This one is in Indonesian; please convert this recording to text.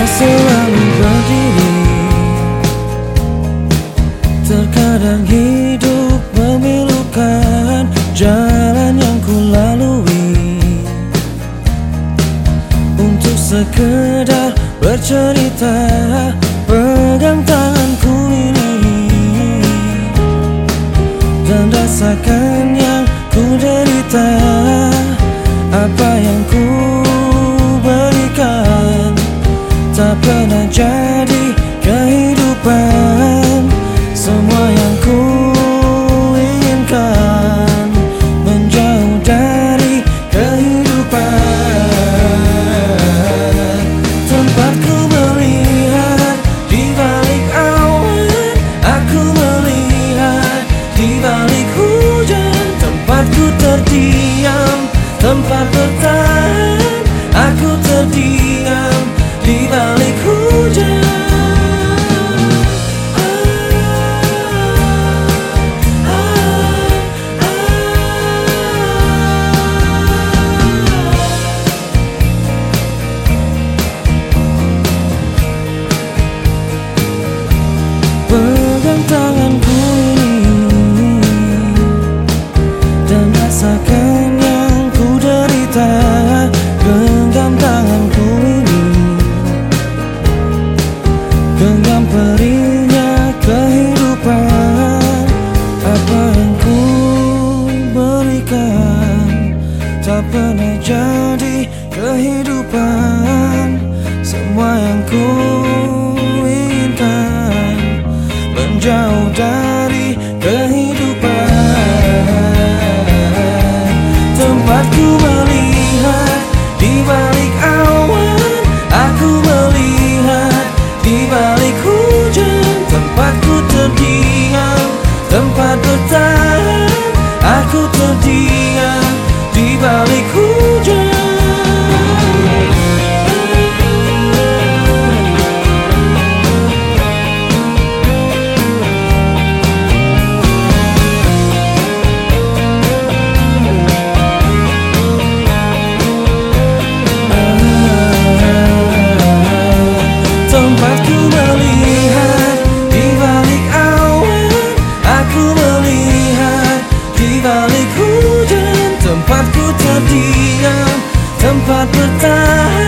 Kita selalu berdiri. Terkadang hidup memilukan Jalan yang ku lalui Untuk sekedar bercerita Pegang tanganku ini. Dan rasakan yang ku derita Apa yang ku pernah jadi kehidupan. Semua yang ku inginkan Menjauh dari kehidupan. Tempat ku melihat di balik awan Aku melihat di balik hujan. Tempat ku terdiam, tempat bertahan Aku terdiam Tak pernah jadi kehidupan. Semua yang ku inginkan Menjauh dari kehidupan. Tempatku Dia tempat bertahan.